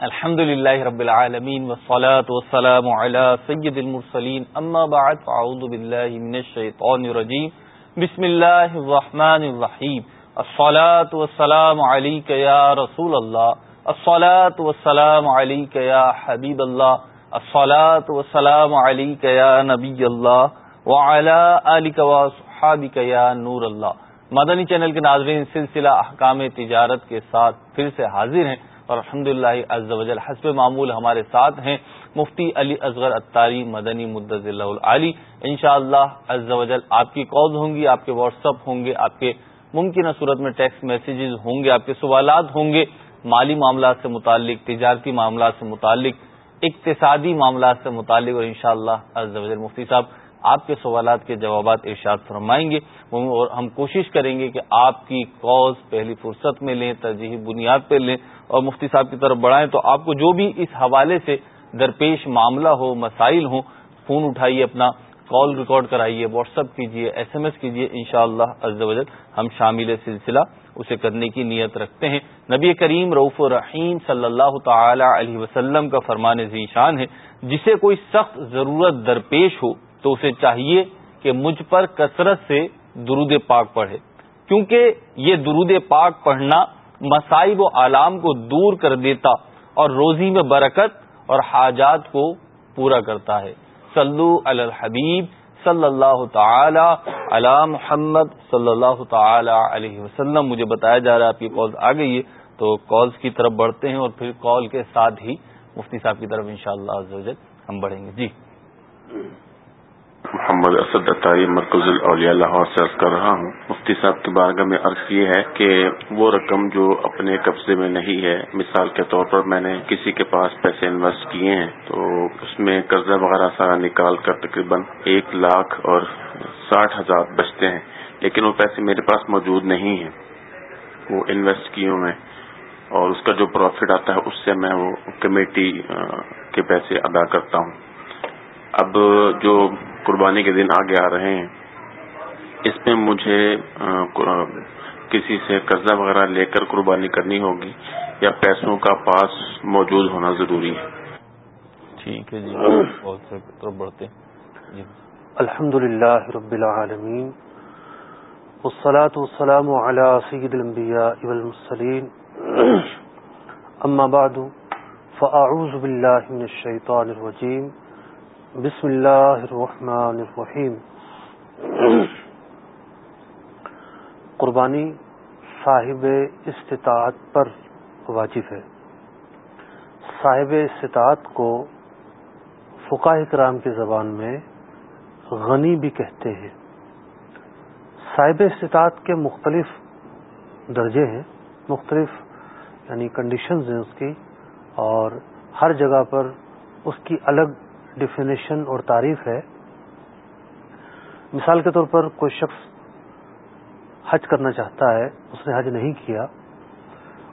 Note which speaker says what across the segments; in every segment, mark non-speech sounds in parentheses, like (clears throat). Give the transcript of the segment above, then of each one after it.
Speaker 1: الحمد للہ رب العالمین والصلاة والسلام على سید المرسلین. اما بعد، فاعوذ باللہ من الشیطان الرجیم. بسم اللہ الرحمن الرحیم. الصلاة والسلام علیک یا رسول اللہ. الصلاة والسلام علیک یا حبیب اللہ. الصلاة والسلام علیک یا نبی اللہ. وعلا آلک وصحابک یا نور اللہ. مدنی چینل کے ناظرین، سلسلہ احکام تجارت کے ساتھ پھر سے حاضر ہیں. اور الحمد للہ حسب معمول ہمارے ساتھ ہیں مفتی علی اصغر اتاری مدنی مدض اللہ علی ان شاء اللہ آپ کی کالز ہوں گی، آپ کے واٹس اپ ہوں گے، آپ کے ممکنہ صورت میں ٹیکسٹ میسیجز ہوں گے، آپ کے سوالات ہوں گے، مالی معاملات سے متعلق، تجارتی معاملات سے متعلق، اقتصادی معاملات سے متعلق، اور ان شاء اللہ مفتی صاحب آپ کے سوالات کے جوابات ارشاد فرمائیں گے، اور ہم کوشش کریں گے کہ آپ کی کاز پہلی فرصت میں لیں، ترجیحی بنیاد پہ لیں، اور مفتی صاحب کی طرف بڑھائیں تو آپ کو جو بھی اس حوالے سے درپیش معاملہ ہو، مسائل ہوں، فون اٹھائیے اپنا، کال ریکارڈ کرائیے واٹس اپ کیجیے، ایس ایم ایس کیجیے ان شاء اللہ ہم شامل سلسلہ اسے کرنے کی نیت رکھتے ہیں۔ نبی کریم رعف الرحیم صلی اللہ تعالی علیہ وسلم کا فرمان ذیشان ہے، جسے کوئی سخت ضرورت درپیش ہو تو اسے چاہیے کہ مجھ پر کثرت سے درود پاک پڑھے۔ کیونکہ یہ درود پاک پڑھنا مصائب و علام کو دور کر دیتا اور روزی میں برکت اور حاجات کو پورا کرتا ہے۔ صلو علی الحبیب صلی اللہ تعالی علی محمد صلی اللہ تعالی علیہ وسلم۔ مجھے بتایا جا رہا ہے آپ کی کالز آ گئی ہے، تو کالز کی طرف بڑھتے ہیں اور پھر کال کے ساتھ ہی مفتی صاحب کی طرف انشاءاللہ شاء اللہ ہم بڑھیں گے۔ جی۔
Speaker 2: محمد اسد اتاری مرکز الاولیاء لاہور سے عرض کر رہا ہوں۔ مفتی صاحب کی بارگاہ میں عرض یہ ہے کہ وہ رقم جو اپنے قبضے میں نہیں ہے، مثال کے طور پر میں نے کسی کے پاس پیسے انویسٹ کیے ہیں، تو اس میں قرضہ وغیرہ سارا نکال کر تقریباً ایک لاکھ اور ساٹھ ہزار بچتے ہیں، لیکن وہ پیسے میرے پاس موجود نہیں ہیں۔ وہ انویسٹ کیے ہوئے اور اس کا جو پروفٹ آتا ہے، اس سے میں وہ کمیٹی کے پیسے ادا کرتا ہوں۔ اب جو قربانی کے دن آگے آ رہے ہیں۔ اس میں مجھے کسی سے قرضہ وغیرہ لے کر قربانی کرنی ہوگی یا پیسوں کا پاس موجود ہونا ضروری ہے۔
Speaker 1: ٹھیک ہے جی بڑھتے جی۔
Speaker 3: الحمد للہ رب العالمین والصلاة والسلام على سید الانبیاء والمرسلین۔ اما بعد فاعوذ باللہ من الشیطان الرجیم۔ بسم اللہ الرحمن الرحیم۔ قربانی صاحب استطاعت پر واجب ہے۔ صاحب استطاعت کو فقہ کرام کی زبان میں غنی بھی کہتے ہیں۔ صاحب استطاعت کے مختلف درجے ہیں، مختلف یعنی کنڈیشنز ہیں اس کی اور ہر جگہ پر اس کی الگ ڈیفینیشن اور تعریف ہے۔ مثال کے طور پر کوئی شخص حج کرنا چاہتا ہے، اس نے حج نہیں کیا،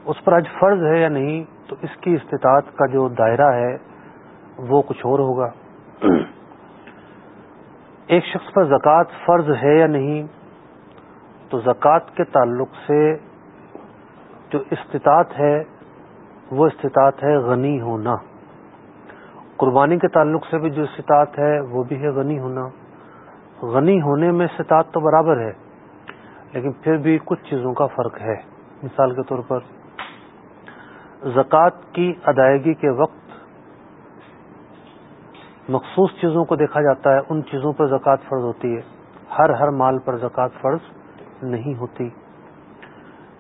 Speaker 3: اس پر حج فرض ہے یا نہیں، تو اس کی استطاعت کا جو دائرہ ہے، وہ کچھ اور ہوگا۔ ایک شخص پر زکوٰۃ فرض ہے یا نہیں، تو زکوٰۃ کے تعلق سے جو استطاعت ہے، وہ استطاعت ہے غنی ہونا۔ قربانی کے تعلق سے بھی جو استطاعت ہے، وہ بھی ہے غنی ہونا۔ غنی ہونے میں استطاعت تو برابر ہے، لیکن پھر بھی کچھ چیزوں کا فرق ہے۔ مثال کے طور پر، زکوٰۃ کی ادائیگی کے وقت مخصوص چیزوں کو دیکھا جاتا ہے، ان چیزوں پر زکوٰۃ فرض ہوتی ہے۔ ہر ہر مال پر زکوٰۃ فرض نہیں ہوتی۔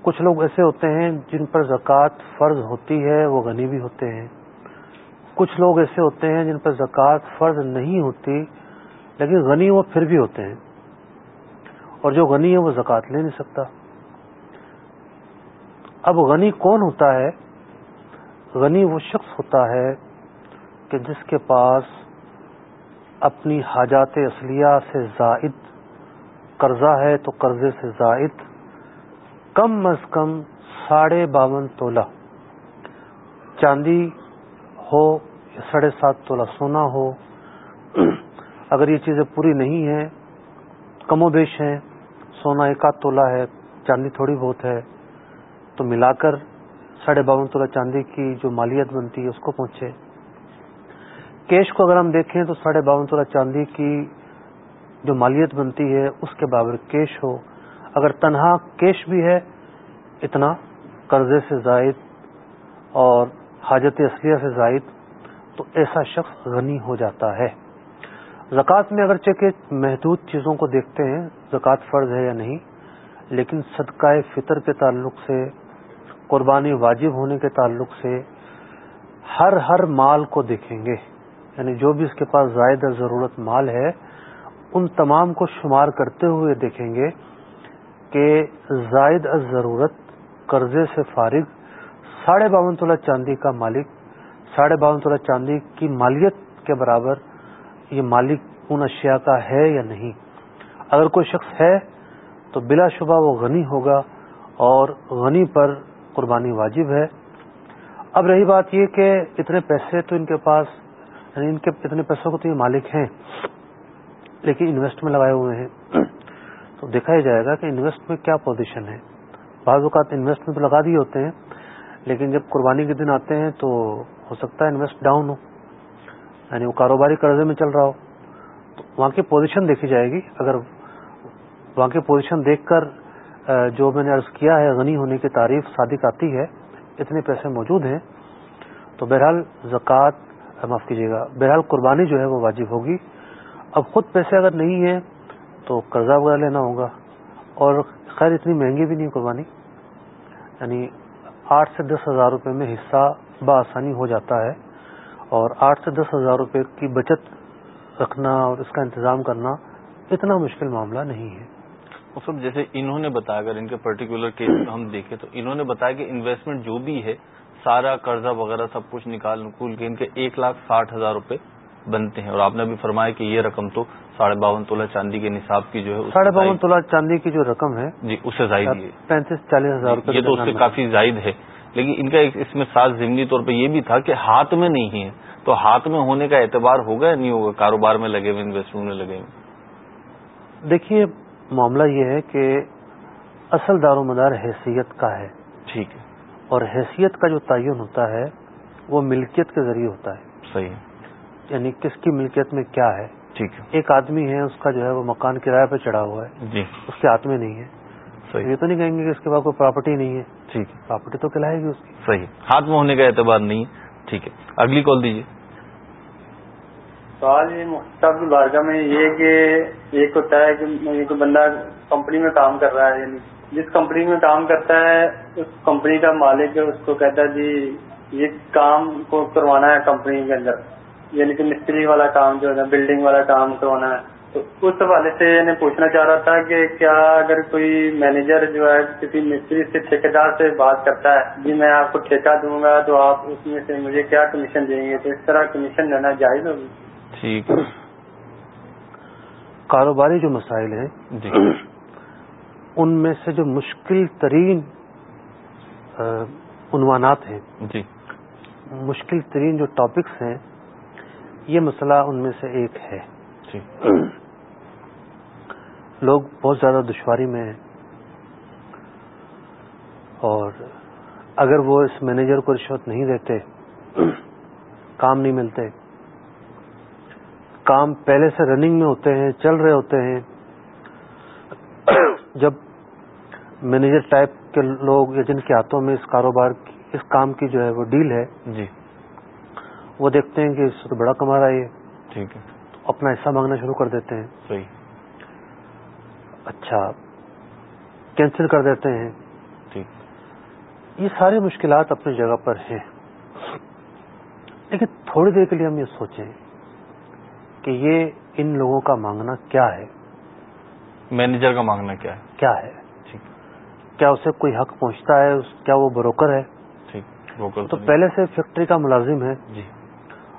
Speaker 3: کچھ لوگ ایسے ہوتے ہیں جن پر زکوٰۃ فرض ہوتی ہے، وہ غنی بھی ہوتے ہیں۔ کچھ لوگ ایسے ہوتے ہیں جن پر زکوٰۃ فرض نہیں ہوتی، لیکن غنی وہ پھر بھی ہوتے ہیں۔ اور جو غنی ہے وہ زکوٰۃ لے نہیں سکتا۔ اب غنی کون ہوتا ہے؟ غنی وہ شخص ہوتا ہے کہ جس کے پاس اپنی حاجات اصلیہ سے زائد قرضہ ہے، تو قرضے سے زائد کم از کم ساڑھے باون تولہ۔ چاندی ہو یا ساڑھے سات تولہ سونا ہو، اگر یہ چیزیں پوری نہیں ہیں، کم و بیش ہیں، سونا ایک آدھ تولہ ہے چاندی تھوڑی بہت ہے، تو ملا کر ساڑھے باون تولہ چاندی کی جو مالیت بنتی ہے، اس کو پہنچے۔ کیش کو اگر ہم دیکھیں تو ساڑھے باون تولہ چاندی کی جو مالیت بنتی ہے، اس کے بابر کیش ہو۔ اگر تنہا کیش بھی ہے، اتنا قرضے سے زائد اور حاجت اصلیہ سے زائد تو ایسا شخص غنی ہو جاتا ہے۔ زکوٰۃ میں اگرچہ کہ محدود چیزوں کو دیکھتے ہیں، زکوٰۃ فرض ہے یا نہیں، لیکن صدقہ فطر کے تعلق سے، قربانی واجب ہونے کے تعلق سے ہر ہر مال کو دیکھیں گے۔ یعنی جو بھی اس کے پاس زائد ضرورت مال ہے، ان تمام کو شمار کرتے ہوئے دیکھیں گے کہ زائد از ضرورت قرضے سے فارغ ساڑھے باون تولہ چاندی کا مالک، ساڑھے باون تولہ چاندی کی مالیت کے برابر یہ مالک ان اشیاء کا ہے یا نہیں؟ اگر کوئی شخص ہے تو بلا شبہ وہ غنی ہوگا اور غنی پر قربانی واجب ہے۔ اب رہی بات یہ کہ اتنے پیسے تو ان کے پاس یعنی ان کے اتنے پیسوں کو تو یہ مالک ہیں، لیکن انویسٹ میں لگائے ہوئے ہیں۔ تو دیکھا ہی جائے گا کہ انویسٹ میں کیا پوزیشن ہے۔ بعض اوقات انویسٹ میں تو لگا دیے ہوتے ہیں لیکن جب قربانی کے دن آتے ہیں تو ہو سکتا ہے انویسٹ ڈاؤن ہو۔ یعنی وہ کاروباری قرضے میں چل رہا ہو۔ تو وہاں کی پوزیشن دیکھی جائے گی۔ اگر وہاں کی پوزیشن دیکھ کر جو میں نے عرض کیا ہے، غنی ہونے کی تعریف صادق آتی ہے، اتنے پیسے موجود ہیں۔ تو بہرحال زکوٰۃ، معاف کیجیے گا، بہرحال قربانی جو ہے وہ واجب ہوگی۔ اب خود پیسے اگر نہیں ہیں تو قرضہ وغیرہ لینا ہوگا۔ اور خیر، اتنی مہنگی بھی نہیں قربانی۔ یعنی آٹھ سے دس ہزار روپے میں حصہ بآسانی ہو جاتا ہے اور آٹھ سے دس ہزار روپے کی بچت رکھنا اور اس کا انتظام کرنا اتنا مشکل معاملہ نہیں ہے۔
Speaker 1: مطلب جیسے انہوں نے بتایا، اگر ان کے پرٹیکولر کیس ہم دیکھیں تو انہوں نے بتایا کہ انویسٹمنٹ جو بھی ہے، سارا قرضہ وغیرہ سب کچھ نکال نکول کے ان کے ایک لاکھ ساٹھ ہزار روپے بنتے ہیں۔ اور آپ نے بھی فرمایا کہ یہ رقم تو ساڑھے باون تولہ چاندی کے نصاب کی جو ہے
Speaker 3: ساڑھے باون تولہ چاندی کی جو رقم ہے
Speaker 1: جی اس سے زائد
Speaker 3: پینتیس چالیس ہزار
Speaker 1: یہ تو اس سے کافی زائد ہے۔ لیکن ان کا اس میں ساتھ ضمنی طور پہ یہ بھی تھا کہ ہاتھ میں نہیں ہے۔ تو ہاتھ میں ہونے کا اعتبار ہوگا یا نہیں ہوگا؟ کاروبار میں لگے ہوئے انویسٹمنٹ میں لگے ہوئے۔
Speaker 3: دیکھیے معاملہ یہ ہے کہ اصل دار و مدار حیثیت کا ہے۔
Speaker 1: ٹھیک ہے۔
Speaker 3: اور حیثیت کا جو تعین ہوتا ہے وہ ملکیت کے ذریعے ہوتا ہے۔
Speaker 1: صحیح
Speaker 3: یعنی کس کی ملکیت میں کیا ہے۔
Speaker 1: ٹھیک ہے۔
Speaker 3: ایک آدمی ہے اس کا جو ہے وہ مکان کرایہ پہ چڑھا ہوا ہے۔
Speaker 1: جی۔
Speaker 3: اس کے ہاتھ میں نہیں ہے۔
Speaker 1: صحیح۔
Speaker 3: یہ تو نہیں کہیں گے کہ اس کے بعد کوئی پراپرٹی نہیں ہے۔
Speaker 1: ٹھیک۔ ہے
Speaker 3: پراپرٹی تو کہلائے گی اس کی۔
Speaker 1: صحیح۔ ہاتھ میں ہونے کا اعتبار نہیں ہے۔ ٹھیک ہے۔ اگلی کال دیجیے۔
Speaker 4: سوال یہ مختلف بارگاہ میں یہ کہ ایک ہوتا ہے کہ کوئی بندہ کمپنی میں کام کر رہا ہے یعنی جس کمپنی میں کام کرتا ہے اس کمپنی کا مالک اس کو کہتا ہے جی یہ کام کو کروانا ہے کمپنی کے اندر۔ یعنی کہ مستری والا کام جو ہے بلڈنگ والا کام کروانا ہے۔ تو اس حوالے سے میں پوچھنا چاہ رہا تھا کہ کیا اگر کوئی مینیجر جو ہے کسی مستری سے ٹھیکیدار سے بات کرتا ہے جی میں آپ کو ٹھیکہ دوں گا تو آپ اس میں سے مجھے کیا کمیشن دیں گے؟ تو اس طرح کمیشن لینا جائز ہوگی۔
Speaker 1: ٹھیک۔
Speaker 3: کاروباری جو مسائل ہیں
Speaker 1: جی۔
Speaker 3: ان میں سے جو مشکل ترین عنوانات ہیں
Speaker 1: جی۔
Speaker 3: مشکل ترین جو ٹاپکس ہیں یہ مسئلہ ان میں سے ایک ہے۔
Speaker 1: ٹھیک
Speaker 3: لوگ بہت زیادہ دشواری میں ہیں۔ اور اگر وہ اس مینیجر کو رشوت نہیں دیتے کام نہیں ملتے کام پہلے سے رننگ میں ہوتے ہیں چل رہے ہوتے ہیں جب مینیجر ٹائپ کے لوگ یا جن کے ہاتھوں میں اس کاروبار کی اس کام کی جو ہے وہ ڈیل ہے
Speaker 1: جی۔
Speaker 3: وہ دیکھتے ہیں کہ اس سے تو بڑا کما رہا ہے۔ یہ
Speaker 1: ٹھیک ہے۔
Speaker 3: اپنا حصہ مانگنا شروع کر دیتے ہیں۔
Speaker 1: صحیح۔
Speaker 3: اچھا کینسل کر دیتے ہیں۔
Speaker 1: ٹھیک۔
Speaker 3: یہ ساری مشکلات اپنی جگہ پر ہیں۔ لیکن تھوڑی دیر کے لیے ہم یہ سوچیں کہ یہ ان لوگوں کا مانگنا کیا ہے؟
Speaker 1: مینیجر کا مانگنا کیا ہے؟
Speaker 3: کیا ہے؟
Speaker 1: ٹھیک۔
Speaker 3: کیا اسے کوئی حق پہنچتا ہے؟ کیا وہ بروکر ہے؟
Speaker 1: ٹھیک بروکر
Speaker 3: تو پہلے سے فیکٹری کا ملازم ہے۔
Speaker 1: جی۔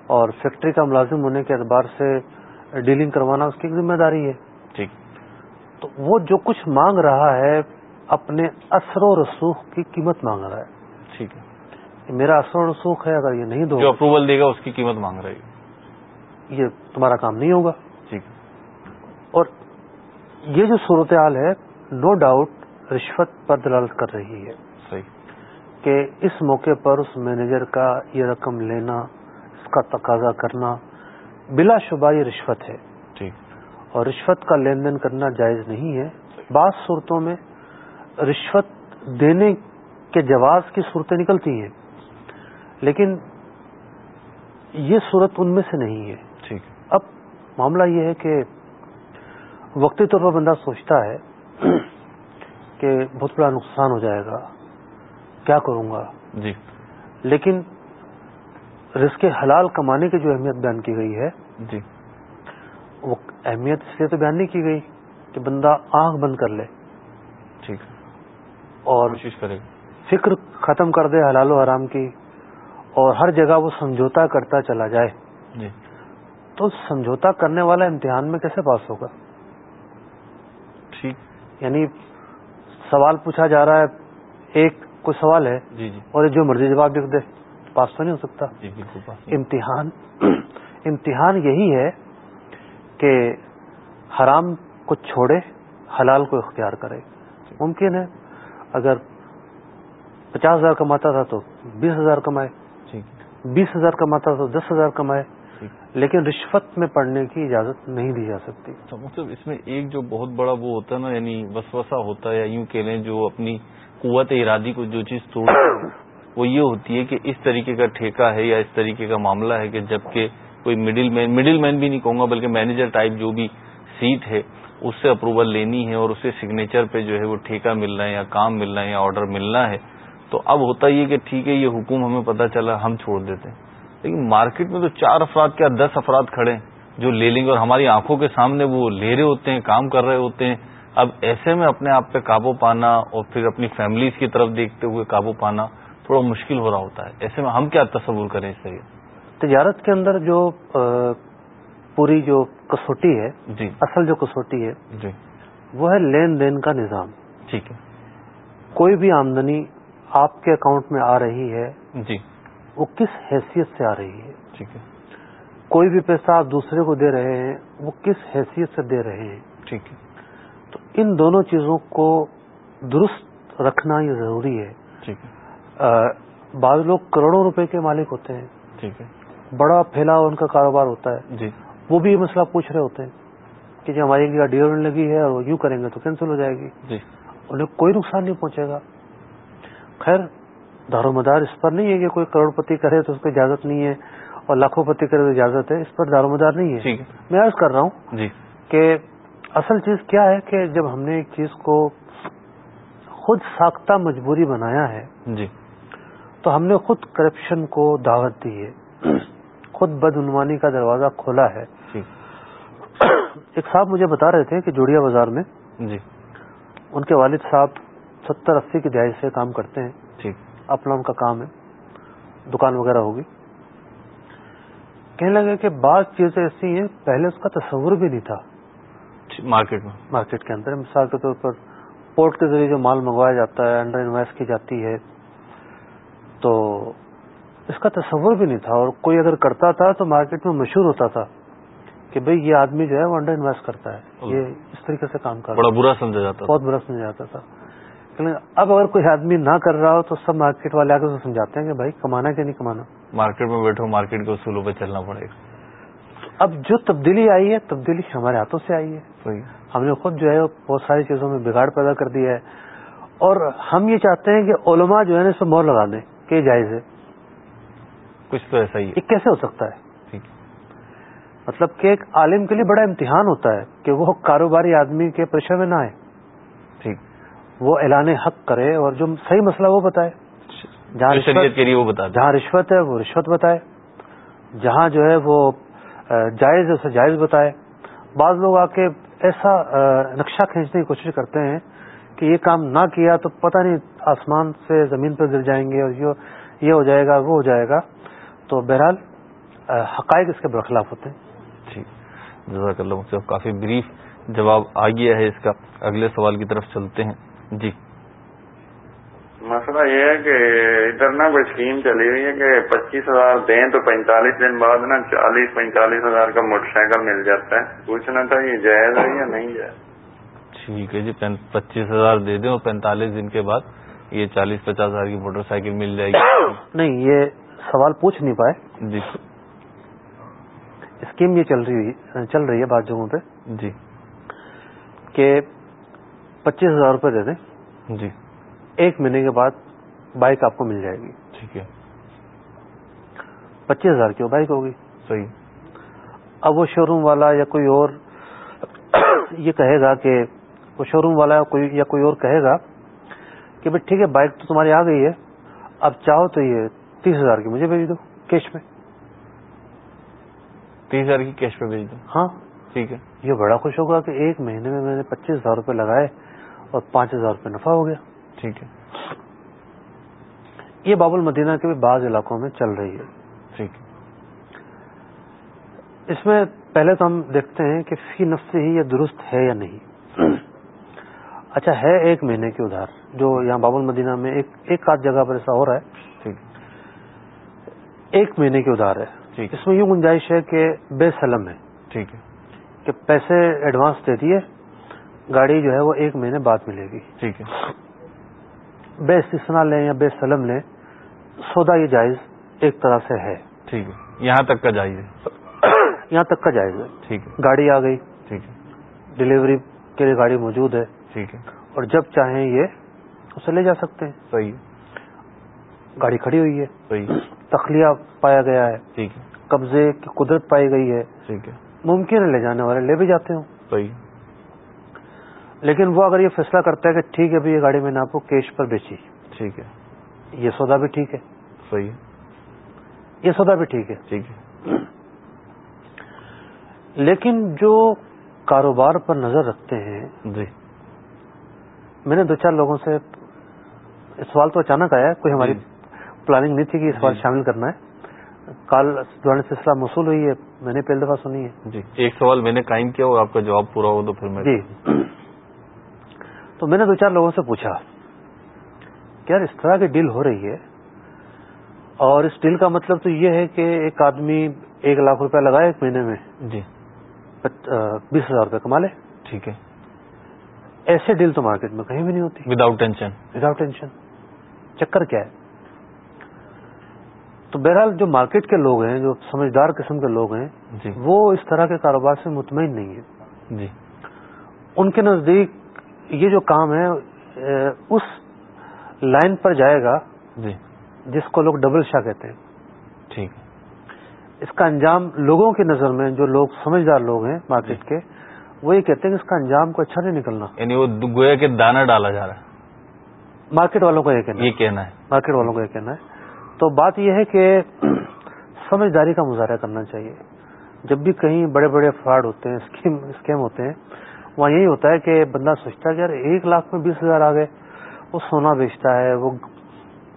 Speaker 3: اور فیکٹری کا ملازم ہونے کے اعتبار سے ڈیلنگ کروانا اس کی ایک ذمہ داری ہے۔
Speaker 1: ٹھیک۔
Speaker 3: تو وہ جو کچھ مانگ رہا ہے اپنے اثر و رسوخ کی قیمت مانگ رہا ہے۔
Speaker 1: ٹھیک ہے۔
Speaker 3: میرا اثر و رسوخ ہے اگر یہ نہیں دو
Speaker 1: جو اپروول دے گا اس کی قیمت مانگ رہی ہے۔
Speaker 3: یہ تمہارا کام نہیں ہوگا۔
Speaker 1: ٹھیک۔
Speaker 3: اور یہ جو صورتحال ہے نو ڈاؤٹ رشوت پر دلالت کر رہی ہے۔
Speaker 1: صحیح۔
Speaker 3: کہ اس موقع پر اس مینیجر کا یہ رقم لینا اس کا تقاضا کرنا بلا شبہ یہ رشوت ہے۔
Speaker 1: ٹھیک
Speaker 3: اور رشوت کا لین دین کرنا جائز نہیں ہے۔ بعض صورتوں میں رشوت دینے کے جواز کی صورتیں نکلتی ہیں لیکن یہ صورت ان میں سے نہیں ہے۔
Speaker 1: ٹھیک۔
Speaker 3: اب معاملہ یہ ہے کہ وقتی طور پر بندہ سوچتا ہے کہ بہت بڑا نقصان ہو جائے گا کیا کروں گا؟
Speaker 1: جی۔
Speaker 3: لیکن رزق حلال کمانے کی جو اہمیت بیان کی گئی ہے
Speaker 1: جی۔
Speaker 3: وہ اہمیت اس لیے تو بیان نہیں کی گئی کہ بندہ آنکھ بند کر لے۔
Speaker 1: ٹھیک۔
Speaker 3: اور
Speaker 1: کوشش کرے۔
Speaker 3: فکر ختم کر دے حلال و حرام کی اور ہر جگہ وہ سمجھوتا کرتا چلا جائے۔
Speaker 1: جی۔
Speaker 3: تو سمجھوتا کرنے والا امتحان میں کیسے پاس ہوگا؟
Speaker 1: ٹھیک۔
Speaker 3: یعنی سوال پوچھا جا رہا ہے ایک کوئی سوال ہے
Speaker 1: جی جی۔
Speaker 3: اور جو مرضی جواب لکھ دے۔ پاس تو نہیں ہو سکتا۔
Speaker 1: جی بالکل
Speaker 3: امتحان (clears throat) امتحان یہی ہے کہ حرام کو چھوڑے حلال کو اختیار کرے۔ ممکن ہے۔ اگر پچاس ہزار کماتا تھا تو بیس ہزار کمائے۔
Speaker 1: ٹھیک
Speaker 3: بیس ہزار کماتا تھا تو دس ہزار کمائے۔ لیکن رشوت میں پڑنے کی اجازت نہیں دی جا سکتی۔
Speaker 1: مطلب اس میں ایک جو بہت بڑا وہ ہوتا ہے نا یعنی وسوسہ ہوتا ہے یا یوں کہہ لیں جو اپنی قوت ارادی کو جو چیز توڑ (clears throat) وہ یہ ہوتی ہے کہ اس طریقے کا ٹھیکہ ہے یا اس طریقے کا معاملہ ہے کہ جبکہ کوئی مڈل مین مڈل مین بھی نہیں کہوں گا، بلکہ مینیجر ٹائپ جو بھی سیٹ ہے، اس سے اپروول لینی ہے اور اسے سگنیچر پہ جو ہے وہ ٹھیکہ ملنا ہے یا کام ملنا ہے یا آرڈر ملنا ہے۔ تو اب ہوتا یہ کہ ٹھیک ہے، یہ حکم ہمیں پتہ چلا، ہم چھوڑ دیتے ہیں۔ لیکن مارکیٹ میں تو چار افراد کیا دس افراد کھڑے ہیں جو لے لیں گے اور ہماری آنکھوں کے سامنے وہ لے رہے ہوتے ہیں، کام کر رہے ہوتے ہیں۔ اب ایسے میں اپنے آپ پہ قابو پانا اور پھر اپنی فیملیز کی طرف دیکھتے ہوئے قابو پانا تھوڑا مشکل ہو رہا ہوتا ہے۔ ایسے میں ہم کیا تصور کریں اس طریقے
Speaker 3: تجارت کے اندر جو پوری جو کسوٹی ہے
Speaker 1: جی۔
Speaker 3: اصل جو کسوٹی ہے
Speaker 1: جی۔
Speaker 3: وہ ہے لین دین کا نظام۔
Speaker 1: ٹھیک ہے۔
Speaker 3: کوئی بھی آمدنی آپ کے اکاؤنٹ میں آ رہی ہے
Speaker 1: جی۔
Speaker 3: وہ کس حیثیت سے آ رہی ہے؟
Speaker 1: ٹھیک ہے۔
Speaker 3: کوئی بھی پیسہ آپ دوسرے کو دے رہے ہیں وہ کس حیثیت سے دے رہے ہیں؟
Speaker 1: ٹھیک ہے۔
Speaker 3: تو ان دونوں چیزوں کو درست رکھنا یہ ضروری ہے۔
Speaker 1: ٹھیک ہے۔
Speaker 3: بعض لوگ کروڑوں روپے کے مالک ہوتے ہیں۔
Speaker 1: ٹھیک ہے۔
Speaker 3: بڑا پھیلا ان کا کاروبار ہوتا ہے۔
Speaker 1: جی۔
Speaker 3: وہ بھی یہ مسئلہ پوچھ رہے ہوتے ہیں کہ جو ہماری گاڑی ہونے لگی ہے اور وہ یوں کریں گے تو کینسل ہو جائے گی۔
Speaker 1: جی۔
Speaker 3: انہیں کوئی نقصان نہیں پہنچے گا۔ خیر دار و مدار اس پر نہیں ہے کہ کوئی کروڑ پتی کرے تو اس کو اجازت نہیں ہے اور لاکھوں پتی کرے تو اجازت ہے اس پر دار و مدار نہیں ہے۔ میں عرض کر رہا ہوں
Speaker 1: جی۔
Speaker 3: کہ اصل چیز کیا ہے کہ جب ہم نے ایک چیز کو خود ساختہ مجبوری بنایا ہے
Speaker 1: جی۔
Speaker 3: تو ہم نے خود کرپشن کو دعوت دی ہے۔ خود بدعنوانی کا دروازہ کھولا ہے۔
Speaker 1: ٹھیک
Speaker 3: ایک صاحب مجھے بتا رہے تھے کہ جوڑیا بازار میں
Speaker 1: جی۔
Speaker 3: ان کے والد صاحب ستر اسی کی دہائی سے کام کرتے ہیں۔
Speaker 1: ٹھیک
Speaker 3: اپنا ان کا کام ہے۔ دکان وغیرہ ہوگی۔ کہنے لگے کہ بعض چیزیں ایسی ہیں پہلے اس کا تصور بھی نہیں تھا۔
Speaker 1: مارکیٹ میں۔
Speaker 3: مارکیٹ کے اندر مثال کے طور پر پورٹ کے ذریعے جو مال منگوایا جاتا ہے انڈر انویسٹ کی جاتی ہے۔ تو اس کا تصور بھی نہیں تھا اور کوئی اگر کرتا تھا تو مارکیٹ میں مشہور ہوتا تھا کہ بھئی یہ آدمی جو ہے وہ انڈر انویسٹ کرتا ہے۔ یہ اس طریقے سے کام کرتا
Speaker 1: بڑا برا سمجھا جاتا
Speaker 3: بہت برا سمجھا جاتا تھا۔ لیکن اب اگر کوئی آدمی نہ کر رہا ہو تو سب مارکیٹ والے آگے سمجھاتے ہیں کہ بھائی کمانا کہ نہیں کمانا۔
Speaker 1: مارکیٹ میں بیٹھو مارکیٹ کے اصولوں پہ چلنا پڑے گا۔
Speaker 3: اب جو تبدیلی آئی ہے تبدیلی ہمارے ہاتھوں سے آئی ہے۔ ہم نے خود جو ہے بہت ساری چیزوں میں بگاڑ پیدا کر دیا ہے۔ اور ہم یہ چاہتے ہیں کہ علماء جو ہے نا اس پہ مور لگا دیں۔ کہ جائز ہے۔
Speaker 1: کچھ تو ایسا ہی ہے۔
Speaker 3: یہ کیسے ہو سکتا ہے؟ مطلب کہ ایک عالم کے لیے بڑا امتحان ہوتا ہے کہ وہ کاروباری آدمی کے پریشر میں نہ آئے۔
Speaker 1: ٹھیک۔
Speaker 3: وہ اعلان حق کرے اور جو صحیح مسئلہ وہ بتائے۔ جہاں رشوت
Speaker 1: کے لیے وہ بتا دیں
Speaker 3: جہاں رشوت ہے وہ رشوت بتائے۔ جہاں جو ہے وہ جائز ہے اسے جائز بتائے۔ بعض لوگ آ کے ایسا نقشہ کھینچنے کی کوشش کرتے ہیں کہ یہ کام نہ کیا تو پتہ نہیں آسمان سے زمین پر گر جائیں گے اور یہ ہو جائے گا وہ ہو جائے گا۔ تو بہرحال حقائق اس کے برخلاف ہوتے ہیں۔
Speaker 1: ٹھیک جزاک اللہ صاحب کافی بریف جواب آ گیا ہے اس کا۔ اگلے سوال کی طرف چلتے ہیں۔ جی۔
Speaker 5: مسئلہ یہ ہے کہ ادھر نا کوئی اسکیم چلی ہوئی ہے کہ پچیس ہزار دیں تو پینتالیس دن بعد نا چالیس پینتالیس ہزار کا موٹر سائیکل مل جاتا ہے۔ پوچھنا تھا یہ جائز ہے یا نہیں جائز؟
Speaker 1: ٹھیک ہے جی پچیس ہزار دے دیں اور پینتالیس دن کے بعد یہ چالیس پچاس ہزار کی موٹر سائیکل مل جائے گی۔ (coughs)
Speaker 3: نہیں یہ سوال پوچھ نہیں پائے۔
Speaker 1: جی۔
Speaker 3: اسکیم یہ چل رہی چل رہی ہے بعض جگہوں پہ
Speaker 1: جی۔
Speaker 3: کہ پچیس ہزار روپے دے دیں۔
Speaker 1: جی۔
Speaker 3: ایک مہینے کے بعد بائک آپ کو مل جائے گی۔
Speaker 1: ٹھیک ہے۔
Speaker 3: پچیس ہزار کی وہ بائک ہوگی۔
Speaker 1: صحیح۔
Speaker 3: اب وہ شو روم والا یا کوئی اور (coughs) یہ کہے گا کہ وہ شو روم والا کوئی یا کوئی اور کہے گا کہ بھائی ٹھیک ہے بائک تو تمہاری آ گئی ہے اب چاہو تو یہ تیس ہزار کی مجھے بھیج دو کیش میں۔
Speaker 1: تیس ہزار کی کیش پہ بھیج دوں
Speaker 3: ہاں۔
Speaker 1: ٹھیک ہے۔
Speaker 3: یہ بڑا خوش ہوگا کہ ایک مہینے میں میں نے پچیس ہزار روپے لگائے اور پانچ ہزار روپے نفع ہو گیا۔
Speaker 1: ٹھیک ہے۔
Speaker 3: یہ باب المدینہ کے بھی بعض علاقوں میں چل رہی ہے۔
Speaker 1: ٹھیک۔
Speaker 3: اس میں پہلے تو ہم دیکھتے ہیں کہ فی نفس ہی یہ درست ہے یا نہیں۔ اچھا ہے ایک مہینے کی ادھار جو یہاں باب المدینہ میں ایک ایک آدھ جگہ پر ایسا ہو رہا ہے۔
Speaker 1: ٹھیک۔
Speaker 3: ایک مہینے کی ادھار ہے۔ اس میں یہ گنجائش ہے کہ بے سلم ہے۔
Speaker 1: ٹھیک ہے۔
Speaker 3: کہ پیسے ایڈوانس دے دیے گاڑی جو ہے وہ ایک مہینے بعد ملے گی۔
Speaker 1: ٹھیک ہے۔
Speaker 3: بے استثنا لیں یا بے سلم لیں سودا یہ جائز ایک طرح سے ہے۔
Speaker 1: ٹھیک ہے۔ یہاں تک کا جائیے
Speaker 3: یہاں تک کا جائز ہے۔
Speaker 1: ٹھیک ہے۔
Speaker 3: گاڑی آ گئی۔
Speaker 1: ٹھیک ہے۔
Speaker 3: ڈلیوری کے لیے گاڑی موجود ہے۔
Speaker 1: ٹھیک ہے۔
Speaker 3: اور جب چاہیں یہ اسے لے جا سکتے ہیں۔
Speaker 1: صحیح۔
Speaker 3: گاڑی کھڑی ہوئی ہے۔
Speaker 1: صحیح۔
Speaker 3: تخلیہ پایا گیا ہے۔
Speaker 1: ٹھیک ہے۔
Speaker 3: قبضے کی قدرت پائی گئی ہے۔
Speaker 1: ٹھیک ہے۔
Speaker 3: ممکن ہے لے جانے والے لے بھی جاتے ہوں۔
Speaker 1: صحیح۔
Speaker 3: لیکن وہ اگر یہ فیصلہ کرتا ہے کہ ٹھیک ہے ابھی یہ گاڑی میں نے آپ کو کیش پر بیچی۔
Speaker 1: ٹھیک ہے۔
Speaker 3: یہ سودا بھی ٹھیک ہے۔
Speaker 1: صحیح۔
Speaker 3: یہ سودا بھی ٹھیک ہے۔
Speaker 1: ٹھیک ہے۔
Speaker 3: لیکن جو کاروبار پر نظر رکھتے ہیں
Speaker 1: جی۔
Speaker 3: میں نے دو چار لوگوں سے سوال تو اچانک آیا کوئی ہماری
Speaker 1: جی۔
Speaker 3: پلاننگ نہیں تھی کہ بار
Speaker 1: جی۔
Speaker 3: شامل کرنا ہے۔ کال دوران سلسلہ موصول ہوئی ہے میں نے پہلی دفعہ سنی ہے۔
Speaker 1: جی ایک سوال میں نے قائم کیا اور آپ کا جواب پورا ہو تو پھر میں
Speaker 3: جی۔ تو میں نے دو چار لوگوں سے پوچھا کہ یار اس طرح کی ڈیل ہو رہی ہے اور اس ڈیل کا مطلب تو یہ ہے کہ ایک آدمی ایک لاکھ روپیہ لگائے ایک مہینے میں
Speaker 1: جی۔
Speaker 3: بیس ہزار روپے کما لے۔
Speaker 1: ٹھیک ہے۔
Speaker 3: ایسے ڈیل تو مارکیٹ میں کہیں بھی نہیں ہوتی
Speaker 1: وداؤٹ ٹینشن
Speaker 3: وداؤٹ ٹینشن چکر کیا ہے؟ تو بہرحال جو مارکیٹ کے لوگ ہیں جو سمجھدار قسم کے لوگ ہیں
Speaker 1: جی.
Speaker 3: وہ اس طرح کے کاروبار سے مطمئن نہیں ہے
Speaker 1: جی.
Speaker 3: ان کے نزدیک یہ جو کام ہے اس لائن پر جائے گا
Speaker 1: جی.
Speaker 3: جس کو لوگ ڈبل شاہ کہتے ہیں.
Speaker 1: ٹھیک.
Speaker 3: اس کا انجام لوگوں کی نظر میں جو لوگ سمجھدار لوگ ہیں مارکیٹ کے وہ یہ کہتے ہیں کہ اس کا انجام کو اچھا نہیں نکلنا۔
Speaker 1: یعنی وہ گویا کے دانا ڈالا جا رہا ہے۔
Speaker 3: مارکیٹ والوں کا یہ کہنا ہے۔
Speaker 1: یہ کہنا ہے۔
Speaker 3: مارکیٹ والوں کا یہ کہنا ہے۔ تو بات یہ ہے کہ (clears throat) سمجھداری کا مظاہرہ کرنا چاہیے۔ جب بھی کہیں بڑے بڑے فراڈ ہوتے ہیں اسکیم اسکیم ہوتے ہیں وہاں یہی ہوتا ہے کہ بندہ سوچتا ہے کہ یار ایک لاکھ میں بیس ہزار آ گئے وہ سونا بیچتا ہے وہ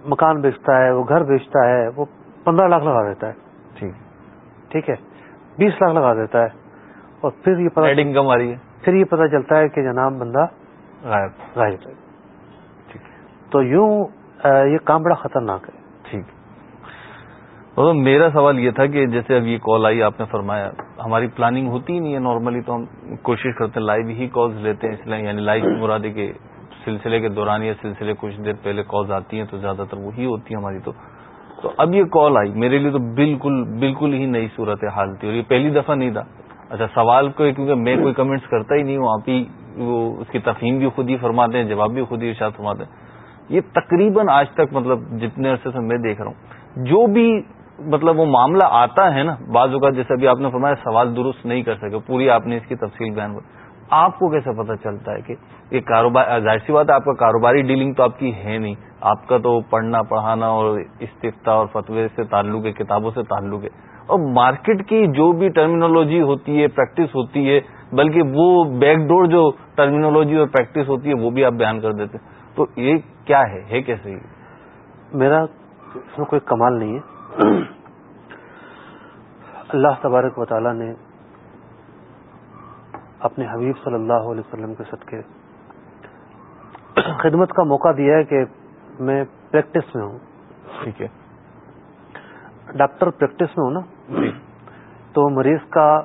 Speaker 3: مکان بیچتا ہے وہ گھر بیچتا ہے وہ پندرہ لاکھ لگا دیتا ہے۔
Speaker 1: ٹھیک۔
Speaker 3: ٹھیک ہے بیس لاکھ لگا دیتا ہے۔ اور پھر یہ پتا
Speaker 1: انکم آ رہی ہے۔
Speaker 3: پھر یہ پتا چلتا ہے کہ جناب بندہ
Speaker 1: غائب۔
Speaker 3: غائب ہے۔ تو یوں یہ کام بڑا خطرناک ہے۔
Speaker 1: ٹھیک۔ میرا سوال یہ تھا کہ جیسے اب یہ کال آئی آپ نے فرمایا ہماری پلاننگ ہوتی ہی نہیں ہے نارملی تو ہم کوشش کرتے ہیں لائیو ہی کالز لیتے ہیں اس لیے یعنی لائیو مرادی کے سلسلے کے دوران یا سلسلے کچھ دیر پہلے کالز آتی ہیں تو زیادہ تر وہی ہوتی ہیں ہماری تو۔ تو اب یہ کال آئی میرے لیے تو بالکل بالکل ہی نئی صورت حال تھی اور یہ پہلی دفعہ نہیں تھا۔ اچھا سوال کو کیونکہ میں کوئی کمنٹس کرتا ہی نہیں ہوں، آپ ہی وہ اس کی تفہیم بھی خود ہی فرماتے ہیں، جواب بھی خود ہی ارشاد فرماتے ہیں۔ یہ تقریباً آج تک مطلب جتنے عرصے سے میں دیکھ رہا ہوں، جو بھی مطلب وہ معاملہ آتا ہے نا، بعض اوقات جیسے ابھی آپ نے فرمایا سوال درست نہیں کر سکے، پوری آپ نے اس کی تفصیل بیان کر آپ کو کیسے پتہ چلتا ہے کہ یہ کاروبار، ظاہر سی بات ہے، آپ کا کاروباری ڈیلنگ تو آپ کی ہے نہیں۔ آپ کا تو پڑھنا، پڑھانا اور استفتا اور فتوے سے تعلق ہے، کتابوں سے تعلق ہے۔ اور مارکیٹ کی جو بھی ٹرمینالوجی ہوتی ہے پریکٹس ہوتی ہے بلکہ وہ بیک ڈور جو ٹرمینالوجی اور پریکٹس ہوتی ہے وہ بھی آپ بیان کر دیتے تو یہ کیا ہے؟ ہے کیسے
Speaker 3: میرا اس میں کوئی کمال نہیں ہے۔ اللہ تبارک و تعالی نے اپنے حبیب صلی اللہ علیہ وسلم کے صدقے خدمت کا موقع دیا ہے کہ میں پریکٹس میں ہوں۔
Speaker 1: ٹھیک ہے۔
Speaker 3: ڈاکٹر پریکٹس میں ہوں نا؟
Speaker 1: جی۔
Speaker 3: تو مریض کا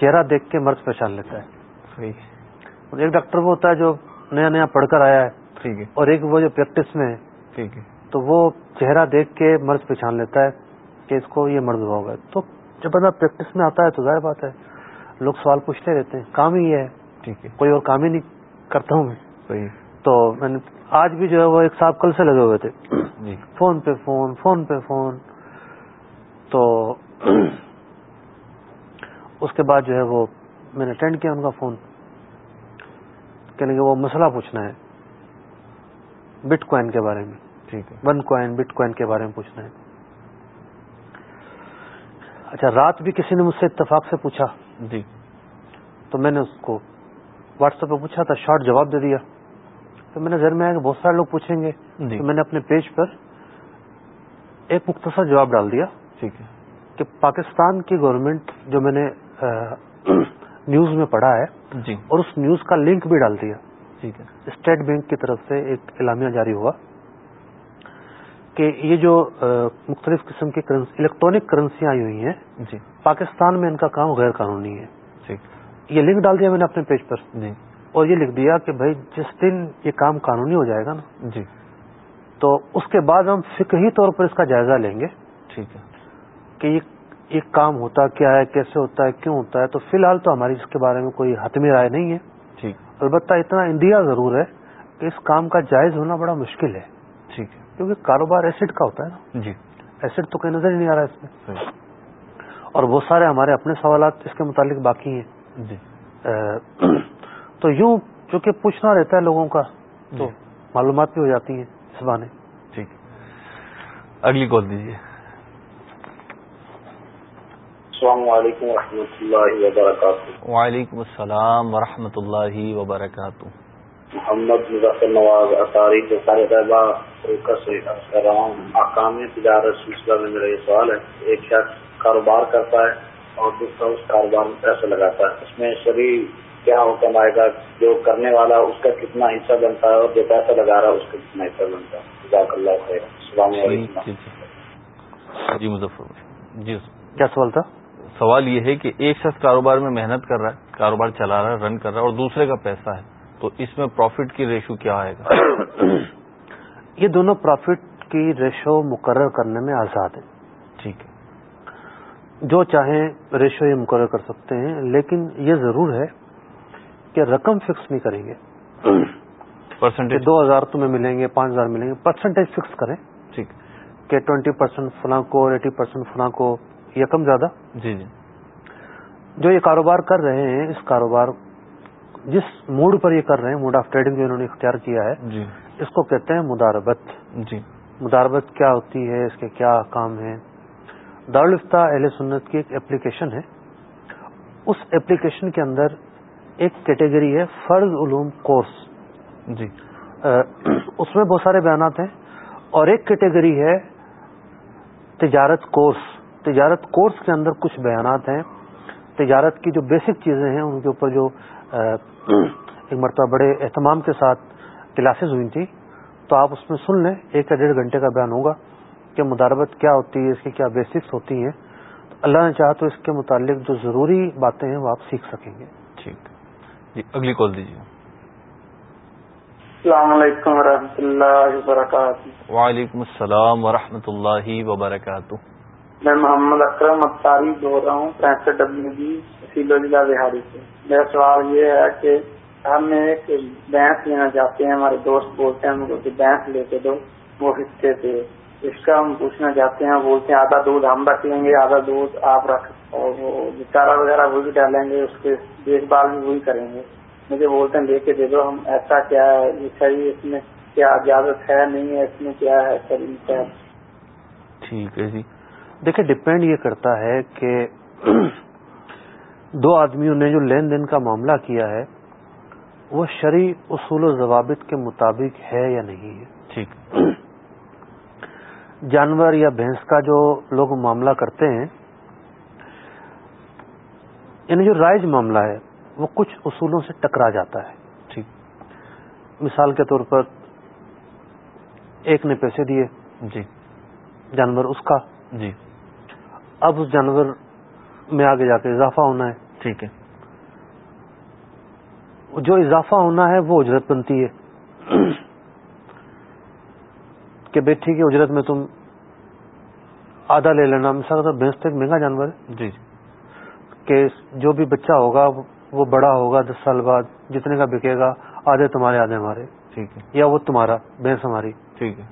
Speaker 3: چہرہ دیکھ کے مرض پہچان لیتا ہے۔
Speaker 1: صحیح۔
Speaker 3: اور ایک ڈاکٹر وہ ہوتا ہے جو نیا نیا پڑھ کر آیا ہے۔
Speaker 1: ٹھیک ہے۔
Speaker 3: اور ایک وہ جو پریکٹس میں ہے۔
Speaker 1: ٹھیک ہے۔
Speaker 3: تو وہ چہرہ دیکھ کے مرض پہچان لیتا ہے کہ اس کو یہ مرض ہوا ہوگا۔ تو جب بندہ پریکٹس میں آتا ہے تو ظاہر بات ہے لوگ سوال پوچھتے رہتے ہیں کام ہی یہ ہے۔
Speaker 1: ٹھیک ہے۔
Speaker 3: کوئی اور کام ہی نہیں کرتا ہوں میں۔
Speaker 1: صحیح۔
Speaker 3: تو میں نے آج بھی جو ہے وہ ایک صاحب کل سے لگے ہوئے تھے۔
Speaker 1: جی۔
Speaker 3: فون پہ فون فون پہ فون۔ تو اس کے بعد جو ہے وہ میں نے اٹینڈ کیا ان کا فون کہنے کہ وہ مسئلہ پوچھنا ہے بٹ کوائن کے بارے میں.
Speaker 1: ٹھیک ہے.
Speaker 3: ون کوائن بٹ کوائن کے بارے میں پوچھنا ہے. اچھا رات بھی کسی نے مجھ سے اتفاق سے پوچھا؟
Speaker 1: جی.
Speaker 3: تو میں نے اس کو واٹس ایپ پہ پوچھا تھا شارٹ جواب دے دیا. تو میں نے ذہن میں آیا کہ بہت سارے لوگ پوچھیں گے.
Speaker 1: جی.
Speaker 3: تو میں نے اپنے پیج پر ایک مختصر جواب ڈال دیا.
Speaker 1: ٹھیک ہے.
Speaker 3: کہ پاکستان کی گورنمنٹ جو میں نے نیوز میں پڑھا ہے
Speaker 1: جی۔
Speaker 3: اور اس نیوز کا لنک بھی ڈال دیا۔
Speaker 1: ٹھیک ہے۔
Speaker 3: اسٹیٹ بینک کی طرف سے ایک اعلامیہ جاری ہوا کہ یہ جو مختلف قسم کی الیکٹرانک کرنسیاں آئی ہوئی ہیں
Speaker 1: جی۔
Speaker 3: پاکستان میں ان کا کام غیر قانونی ہے۔
Speaker 1: ٹھیک۔
Speaker 3: یہ لنک ڈال دیا میں نے اپنے پیج پر۔
Speaker 1: جی۔
Speaker 3: اور یہ لکھ دیا کہ بھائی جس دن یہ کام قانونی ہو جائے گا نا
Speaker 1: جی۔
Speaker 3: تو اس کے بعد ہم فکری طور پر اس کا جائزہ لیں گے۔
Speaker 1: ٹھیک ہے۔
Speaker 3: کہ یہ ایک کام ہوتا کیا ہے کیسے ہوتا ہے کیوں ہوتا ہے؟ تو فی الحال تو ہماری اس کے بارے میں کوئی حتمی رائے نہیں ہے۔
Speaker 1: ٹھیک۔
Speaker 3: البتہ اتنا انڈیا ضرور ہے کہ اس کام کا جائز ہونا بڑا مشکل ہے۔
Speaker 1: ٹھیک۔ ہے
Speaker 3: کیونکہ کاروبار ایسڈ کا ہوتا ہے نا۔
Speaker 1: جی۔
Speaker 3: ایسڈ تو کوئی نظر ہی نہیں آ رہا اس میں۔ اور بہت سارے ہمارے اپنے سوالات اس کے متعلق باقی ہیں۔
Speaker 1: جی۔
Speaker 3: تو یوں چونکہ پوچھنا رہتا ہے لوگوں کا تو
Speaker 1: جی۔
Speaker 3: معلومات بھی ہو جاتی ہیں اس
Speaker 1: ٹھیک۔ اگلی کال دیجیے
Speaker 6: السلام علیکم ورحمۃ اللہ وبرکاتہ۔
Speaker 1: وعلیکم السلام ورحمۃ اللہ وبرکاتہ۔
Speaker 6: محمد مظفر نواز اطاری کے سارے کر رہا ہوں احکام تجارت سلسلہ میں میرا یہ سوال ہے ایک شخص کاروبار کرتا ہے اور دوسرا اس کاروبار میں پیسہ لگاتا ہے۔ اس میں شریع کیا حکم آئے گا؟ جو کرنے والا اس کا کتنا حصہ بنتا ہے اور جو پیسہ لگا رہا ہے اس کا کتنا حصہ بنتا ہے؟ جزاک اللہ خیر۔ السلام
Speaker 1: جی
Speaker 6: علیکم۔
Speaker 1: جی مظفر جی
Speaker 3: کیا سوال تھا؟
Speaker 1: سوال یہ ہے کہ ایک شخص کاروبار میں محنت کر رہا ہے کاروبار چلا رہا ہے رن کر رہا ہے اور دوسرے کا پیسہ ہے تو اس میں پروفٹ کی ریشو کیا آئے گا؟
Speaker 3: یہ دونوں پروفٹ کی ریشو مقرر کرنے میں آزاد ہیں۔
Speaker 1: ٹھیک ہے۔
Speaker 3: جو چاہیں ریشو یہ مقرر کر سکتے ہیں لیکن یہ ضرور ہے کہ رقم فکس نہیں کریں گے۔
Speaker 1: پرسنٹیج
Speaker 3: دو ہزار تمہیں ملیں گے پانچ ہزار ملیں گے پرسنٹیج فکس کریں۔
Speaker 1: ٹھیک۔
Speaker 3: کہ ٹوینٹی پرسینٹ فلاں کو ایٹی پرسینٹ فلاں کو یا کم زیادہ؟
Speaker 1: جی جی۔
Speaker 3: جو یہ کاروبار کر رہے ہیں اس کاروبار جس موڈ پر یہ کر رہے ہیں موڈ آف ٹریڈنگ جو انہوں نے اختیار کیا ہے
Speaker 1: جی۔
Speaker 3: اس کو کہتے ہیں مداربت۔
Speaker 1: جی۔
Speaker 3: مداربت کیا ہوتی ہے؟ اس کے کیا کام ہیں؟ دارالفتہ اہل سنت کی ایک اپلیکیشن ہے۔ اس اپلیکیشن کے اندر ایک کیٹیگری ہے فرض علوم کورس۔
Speaker 1: جی۔
Speaker 3: اس میں بہت سارے بیانات ہیں اور ایک کیٹیگری ہے تجارت کورس۔ تجارت کورس کے اندر کچھ بیانات ہیں۔ تجارت کی جو بیسک چیزیں ہیں ان کے اوپر جو ایک مرتبہ بڑے اہتمام کے ساتھ کلاسز ہوئی تھی تو آپ اس میں سن لیں ایک یا ڈیڑھ گھنٹے کا بیان ہوگا کہ مداربت کیا ہوتی ہے اس کی کیا بیسکس ہوتی ہیں۔ اللہ نے چاہا تو اس کے متعلق جو ضروری باتیں ہیں وہ آپ سیکھ سکیں گے۔
Speaker 1: ٹھیک۔ جی اگلی کال دیجیے۔
Speaker 4: السلام علیکم ورحمۃ اللہ وبرکاتہ۔
Speaker 1: وعلیکم السلام ورحمۃ اللہ وبرکاتہ۔
Speaker 4: میں محمد اکرم اتاری بول رہا ہوں پینسٹھ ڈبلو جی سیلو ضلع بہاری سے۔ میرا سوال یہ ہے کہ ہم ایک بینس لینا چاہتے ہیں، ہمارے دوست بولتے ہیں، ہم کو کہ بینس لے کے دو، وہ حصے سے۔ اس کا ہم پوچھنا چاہتے ہیں بولتے ہیں آدھا دودھ ہم رکھ لیں گے، آدھا دودھ آپ رکھ اور وہ چارہ وغیرہ وہ بھی ڈالیں گے، اس کے دیکھ بھال بھی وہی کریں گے۔ مجھے بولتے ہیں لے کے دے دو، ہم ایسا کیا ہے؟ یہ صحیح اس میں کیا اجازت ہے؟ نہیں ہے، اس میں کیا ہے۔
Speaker 1: ٹھیک ہے جی۔
Speaker 3: دیکھیں ڈپینڈ یہ کرتا ہے کہ (clears throat) دو آدمیوں نے جو لین دین کا معاملہ کیا ہے وہ شرعی اصول و ضوابط کے مطابق ہے یا نہیں ہے۔
Speaker 1: ٹھیک۔ (clears throat)
Speaker 3: جانور یا بھینس کا جو لوگ معاملہ کرتے ہیں یعنی جو رائج معاملہ ہے وہ کچھ اصولوں سے ٹکرا جاتا ہے۔
Speaker 1: ٹھیک۔
Speaker 3: مثال کے طور پر ایک نے پیسے دیے۔
Speaker 1: جی۔
Speaker 3: جانور اس کا۔
Speaker 1: جی۔
Speaker 3: اب اس جانور میں آگے جا کے اضافہ ہونا ہے۔
Speaker 1: ٹھیک ہے۔
Speaker 3: جو اضافہ ہونا ہے وہ اجرت بنتی ہے۔ کہ بیٹھی کی اجرت میں تم آدھا لے لینا۔ مثال طور بھینس تو ایک مہنگا جانور ہے۔
Speaker 1: جی۔
Speaker 3: کہ جو بھی بچہ ہوگا وہ بڑا ہوگا دس سال بعد جتنے کا بکے گا آدھے تمہارے آدھے ہمارے۔
Speaker 1: ٹھیک ہے۔
Speaker 3: یا وہ تمہارا بھینس ہماری۔
Speaker 1: ٹھیک ہے۔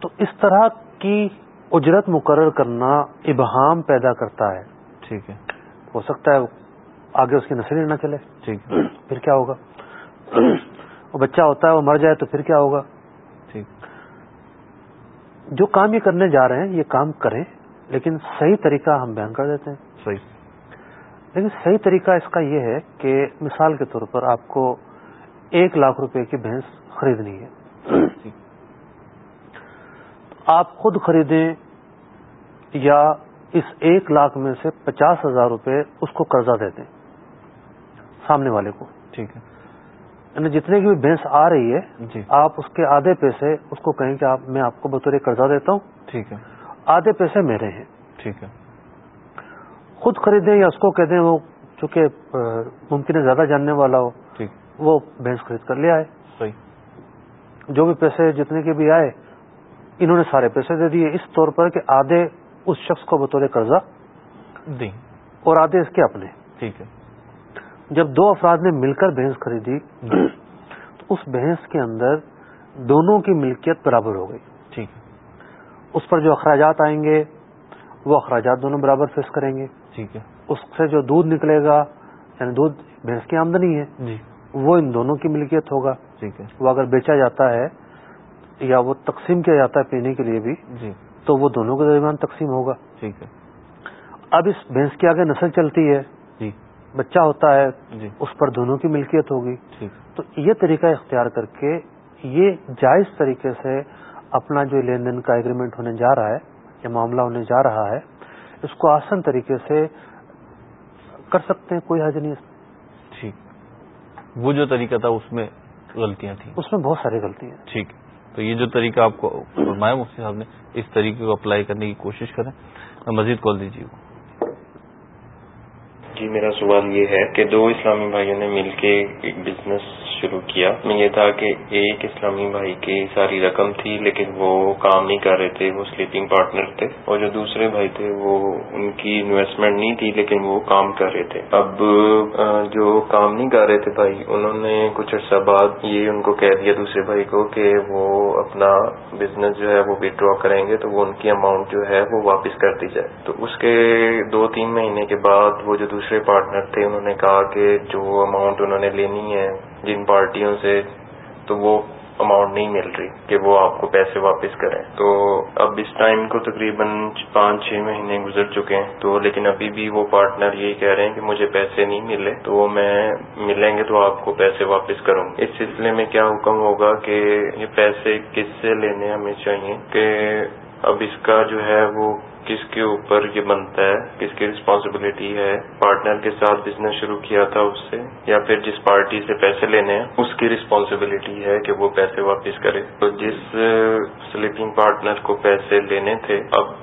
Speaker 3: تو اس طرح کی اجرت مقرر کرنا ابہام پیدا کرتا ہے۔
Speaker 1: ٹھیک ہے۔
Speaker 3: ہو سکتا ہے آگے اس کی نسل ہی نہ چلے۔
Speaker 1: ٹھیک۔ ہے
Speaker 3: پھر کیا ہوگا؟ وہ بچہ ہوتا ہے وہ مر جائے تو پھر کیا ہوگا؟
Speaker 1: ٹھیک۔
Speaker 3: جو کام یہ کرنے جا رہے ہیں یہ کام کریں لیکن صحیح طریقہ ہم بیان کر دیتے ہیں۔
Speaker 1: صحیح۔
Speaker 3: لیکن صحیح طریقہ اس کا یہ ہے کہ مثال کے طور پر آپ کو ایک لاکھ روپے کی بھینس خریدنی ہے۔ آپ خود خریدیں یا اس ایک لاکھ میں سے پچاس ہزار روپے اس کو قرضہ دے دیں سامنے والے کو۔
Speaker 1: ٹھیک ہے۔
Speaker 3: یعنی جتنے کی بھی بھینس آ رہی ہے
Speaker 1: جی۔
Speaker 3: آپ اس کے آدھے پیسے اس کو کہیں کہ آپ میں آپ کو بطور قرضہ دیتا ہوں۔
Speaker 1: ٹھیک ہے۔
Speaker 3: آدھے پیسے میرے ہیں۔
Speaker 1: ٹھیک ہے۔
Speaker 3: خود خریدیں یا اس کو کہہ دیں وہ چونکہ ممکن ہے زیادہ جاننے والا ہو وہ بھینس خرید کر لے آئے۔
Speaker 1: صحیح۔
Speaker 3: جو بھی پیسے جتنے کے بھی آئے انہوں نے سارے پیسے دے دیے۔ اس طور پر کہ آدھے اس شخص کو بطور قرضہ
Speaker 1: دیں
Speaker 3: اور آدھے اس کے اپنے۔
Speaker 1: ٹھیک ہے۔
Speaker 3: جب دو افراد نے مل کر بھینس خریدی تو اس بھینس کے اندر دونوں کی ملکیت برابر ہو گئی۔
Speaker 1: ٹھیک ہے۔
Speaker 3: اس پر جو اخراجات آئیں گے وہ اخراجات دونوں برابر فیس کریں گے۔
Speaker 1: ٹھیک ہے۔
Speaker 3: اس سے جو دودھ نکلے گا یعنی دودھ بھینس کی آمدنی ہے
Speaker 1: جی۔
Speaker 3: وہ ان دونوں کی ملکیت ہوگا۔
Speaker 1: ٹھیک ہے۔
Speaker 3: وہ اگر بیچا جاتا ہے یا وہ تقسیم کیا جاتا ہے پینے کے لیے بھی
Speaker 1: جی۔
Speaker 3: تو وہ دونوں کے درمیان تقسیم ہوگا۔
Speaker 1: ٹھیک ہے۔
Speaker 3: اب اس بھینس کی آگے نسل چلتی ہے
Speaker 1: جی۔
Speaker 3: بچہ ہوتا ہے
Speaker 1: جی۔
Speaker 3: اس پر دونوں کی ملکیت ہوگی۔
Speaker 1: ٹھیک۔
Speaker 3: تو یہ طریقہ اختیار کر کے یہ جائز طریقے سے اپنا جو لین دین کا ایگریمنٹ ہونے جا رہا ہے یا معاملہ ہونے جا رہا ہے اس کو آسان طریقے سے کر سکتے ہیں کوئی حرج نہیں
Speaker 1: ٹھیک۔ وہ جو طریقہ تھا اس میں غلطیاں تھیں۔
Speaker 3: اس میں بہت ساری غلطیاں
Speaker 1: ٹھیک۔ تو یہ جو طریقہ آپ کو فرمایا مفتی صاحب نے، اس طریقے کو اپلائی کرنے کی کوشش کریں۔ مزید کال دیجیے
Speaker 7: جی میرا سوال یہ ہے کہ دو اسلامی بھائیوں نے مل کے ایک بزنس شروع کیا۔ میں یہ تھا کہ ایک اسلامی بھائی کی ساری رقم تھی، لیکن وہ کام نہیں کر رہے تھے، وہ سلیپنگ پارٹنر تھے۔ اور جو دوسرے بھائی تھے، وہ ان کی انویسٹمنٹ نہیں تھی، لیکن وہ کام کر رہے تھے۔ اب جو کام نہیں کر رہے تھے بھائی، انہوں نے کچھ عرصہ بعد یہ ان کو کہہ دیا دوسرے بھائی کو کہ وہ اپنا بزنس جو ہے وہ ودرا کریں گے، تو وہ ان کی اماؤنٹ جو ہے وہ واپس کر دی جائے۔ تو اس کے دو تین مہینے کے بعد وہ جو دوسرے پارٹنر تھے، انہوں نے کہا کہ جو اماؤنٹ انہوں نے لینی ہے جن پارٹیوں سے، تو وہ اماؤنٹ نہیں مل رہی کہ وہ آپ کو پیسے واپس کریں۔ تو اب اس ٹائم کو تقریباً پانچ چھ مہینے گزر چکے ہیں۔ تو لیکن ابھی بھی وہ پارٹنر یہی کہہ رہے ہیں کہ مجھے پیسے نہیں ملے، تو میں ملیں گے تو آپ کو پیسے واپس کروں اس سلسلے میں کیا حکم ہوگا کہ یہ پیسے کس سے لینے ہمیں چاہیے کہ اب اس کا جو ہے وہ کس کے اوپر یہ بنتا ہے کس کی رسپانسبلٹی ہے پارٹنر کے ساتھ بزنس شروع کیا تھا اس سے یا پھر جس پارٹی سے پیسے لینے ہیں اس کی رسپانسبلٹی ہے کہ وہ پیسے واپس کرے۔ تو جس سلیپنگ پارٹنر کو پیسے لینے تھے اب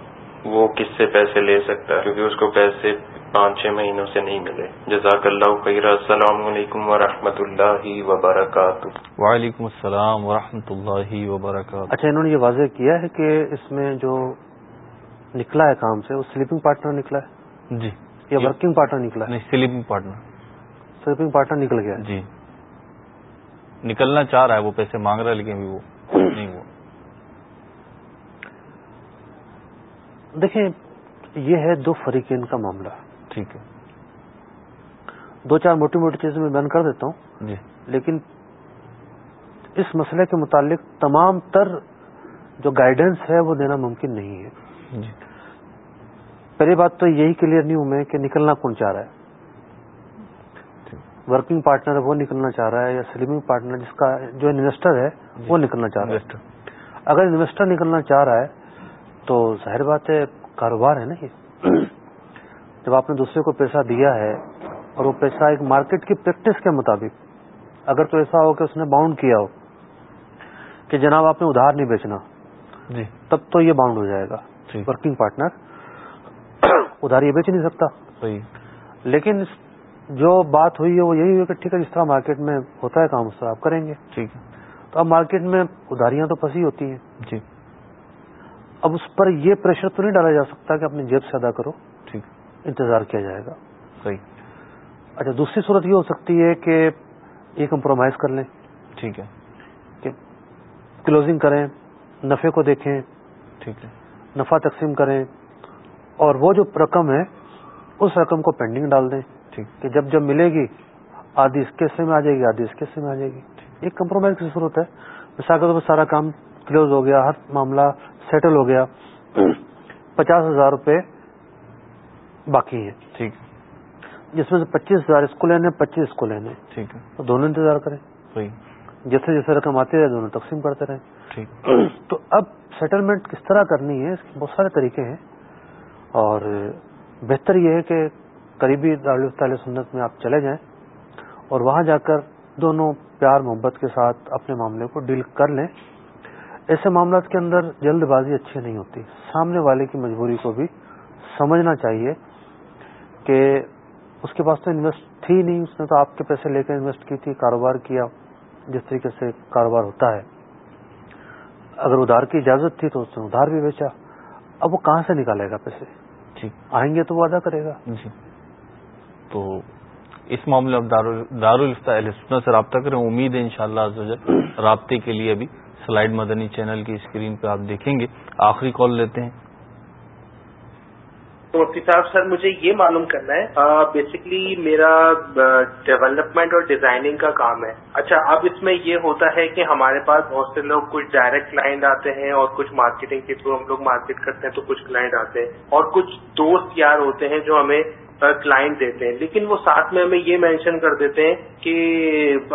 Speaker 7: وہ کس سے پیسے لے سکتا ہے؟ کیونکہ اس کو پیسے پانچ چھ مہینوں سے نہیں ملے۔ جزاک اللہ خیر السلام علیکم ورحمۃ اللہ وبرکاتہ۔
Speaker 1: وعلیکم السلام ورحمۃ اللہ وبرکاتہ۔
Speaker 3: اچھا انہوں نے یہ واضح کیا ہے کہ اس میں جو نکلا ہے کام سے وہ سلیپنگ پارٹنر نکلا ہے؟
Speaker 1: جی۔
Speaker 3: یا ورکنگ پارٹنر نکلا ہے؟
Speaker 1: سلیپنگ پارٹنر
Speaker 3: سلیپنگ پارٹنر نکل گیا
Speaker 1: جی۔ نکلنا چاہ رہا ہے وہ پیسے مانگ رہا ہے لیکن وہ نہیں وہ
Speaker 3: دیکھیں یہ ہے دو فریقین کا معاملہ۔
Speaker 1: ٹھیک ہے۔
Speaker 3: دو چار موٹی موٹی چیزیں میں بیان کر دیتا ہوں۔
Speaker 1: جی۔
Speaker 3: لیکن اس مسئلے کے متعلق تمام تر جو گائیڈنس ہے وہ دینا ممکن نہیں ہے۔
Speaker 1: جی
Speaker 3: پہلی بات تو یہی کلیئر نہیں ہوں میں کہ نکلنا کون چاہ رہا ہے۔ ورکنگ پارٹنر وہ نکلنا چاہ رہا ہے یا سلیمنگ پارٹنر جس کا جو انویسٹر ہے وہ نکلنا چاہ رہا ہے۔ اگر انویسٹر نکلنا چاہ رہا ہے تو ظاہر بات ہے کاروبار ہے نا یہ۔ جب آپ نے دوسرے کو پیسہ دیا ہے اور وہ پیسہ ایک مارکیٹ کی پریکٹس کے مطابق اگر تو ایسا ہو کہ اس نے باؤنڈ کیا ہو کہ جناب آپ نے ادھار نہیں بیچنا
Speaker 1: جی۔
Speaker 3: تب تو یہ باؤنڈ ہو جائے گا۔ ورکنگ پارٹنر ادھار یہ بیچ نہیں سکتا۔ لیکن جو بات ہوئی ہے وہ یہی ہوئی کہ ٹھیک ہے جس طرح مارکیٹ میں ہوتا ہے کام اس طرح آپ کریں گے۔
Speaker 1: ٹھیک۔ ہے
Speaker 3: تو اب مارکیٹ میں اداریاں تو پھنسی ہوتی ہیں۔
Speaker 1: جی۔
Speaker 3: اب اس پر یہ پریشر تو نہیں ڈالا جا سکتا کہ اپنی جیب سے ادا کرو۔
Speaker 1: ٹھیک۔
Speaker 3: انتظار کیا جائے گا۔
Speaker 1: صحیح۔
Speaker 3: اچھا دوسری صورت یہ ہو سکتی ہے کہ یہ کمپرومائز کر لیں۔
Speaker 1: ٹھیک ہے۔
Speaker 3: کہ کلوزنگ کریں نفے کو دیکھیں۔
Speaker 1: ٹھیک ہے۔
Speaker 3: نفع تقسیم کریں اور وہ جو رقم ہے اس رقم کو پینڈنگ ڈال دیں۔ کہ جب جب ملے گی آدھی اس کے حصے میں آ جائے گی آدھی اس کے حصے میں آ جائے گی۔ ایک کمپرومائز کی ضرورت ہے۔ مثال کے طور پر سارا کام کلوز ہو گیا ہر معاملہ سیٹل ہو گیا۔ پچاس ہزار روپے باقی ہیں۔
Speaker 1: ٹھیک۔
Speaker 3: جس میں سے پچیس ہزار اس کو لینے پچیس اس کو لینے۔
Speaker 1: ٹھیک ہے۔
Speaker 3: دونوں انتظار کریں۔ جیسے جیسے رقم آتی رہے دونوں تقسیم کرتے رہیں۔
Speaker 1: ٹھیک۔
Speaker 3: تو اب سیٹلمنٹ کس طرح کرنی ہے، اس کے بہت سارے طریقے ہیں۔ اور بہتر یہ ہے کہ قریبی دارالفتہ سنت میں آپ چلے جائیں اور وہاں جا کر دونوں پیار محبت کے ساتھ اپنے معاملے کو ڈیل کر لیں۔ ایسے معاملات کے اندر جلد بازی اچھی نہیں ہوتی۔ سامنے والے کی مجبوری کو بھی سمجھنا چاہیے کہ اس کے پاس تو انویسٹ تھی نہیں، اس نے تو آپ کے پیسے لے کر انویسٹ کی تھی، کاروبار کیا، جس طریقے سے کاروبار ہوتا ہے۔ اگر ادھار کی اجازت تھی تو اس نے ادھار بھی بیچا۔ اب وہ کہاں سے نکالے گا پیسے؟
Speaker 1: ٹھیک
Speaker 3: آئیں گے تو وہ ادا کرے گا۔
Speaker 1: جی۔ تو اس معاملے میں دارالفتہ اہل سنت سے رابطہ کریں۔ امید ہے انشاءاللہ شاء اللہ رابطے کے لیے ابھی سلائیڈ مدنی چینل کی اسکرین پہ آپ دیکھیں گے۔ آخری کال لیتے ہیں۔
Speaker 8: مفتی صاحب، سر، مجھے یہ معلوم کرنا ہے بیسکلی میرا ڈیولپمنٹ اور ڈیزائننگ کا کام ہے۔ اچھا اب اس میں یہ ہوتا ہے کہ ہمارے پاس بہت سے لوگ کچھ ڈائریکٹ کلائنٹ آتے ہیں اور کچھ مارکیٹنگ کے تھرو ہم لوگ مارکیٹ کرتے ہیں تو کچھ کلائنٹ آتے ہیں۔ اور کچھ دوست یار ہوتے ہیں جو ہمیں کلائنٹ دیتے ہیں۔ لیکن وہ ساتھ میں ہمیں یہ مینشن کر دیتے ہیں کہ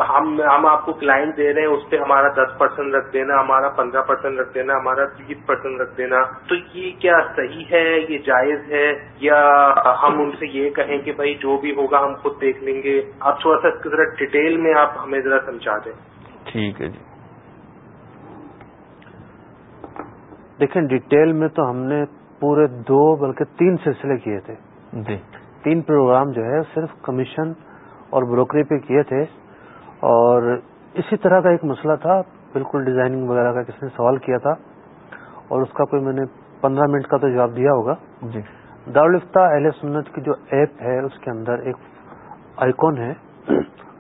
Speaker 8: ہم ہم آپ کو کلائنٹ دے رہے ہیں اس پہ ہمارا دس پرسینٹ رکھ دینا ہمارا پندرہ پرسینٹ رکھ دینا ہمارا بیس پرسینٹ رکھ دینا۔ تو یہ کیا صحیح ہے؟ یہ جائز ہے؟ یا ہم ان سے یہ کہیں کہ بھائی جو بھی ہوگا ہم خود دیکھ لیں گے؟ آپ تھوڑا سا ذرا ڈیٹیل میں آپ ہمیں ذرا سمجھا دیں۔
Speaker 1: ٹھیک ہے جی۔
Speaker 3: دیکھیں ڈیٹیل میں تو ہم نے پورے دو بلکہ تین سلسلے کیے تھے۔
Speaker 1: جی۔
Speaker 3: تین پروگرام جو ہے صرف کمیشن اور بروکری پہ کیے تھے اور اسی طرح کا ایک مسئلہ تھا بالکل ڈیزائننگ وغیرہ کا کسی نے سوال کیا تھا اور اس کا کوئی میں نے پندرہ منٹ کا تو جواب دیا ہوگا۔
Speaker 1: جی۔
Speaker 3: دارالفتہ اہل سنت کی جو ایپ ہے اس کے اندر ایک آئیکن ہے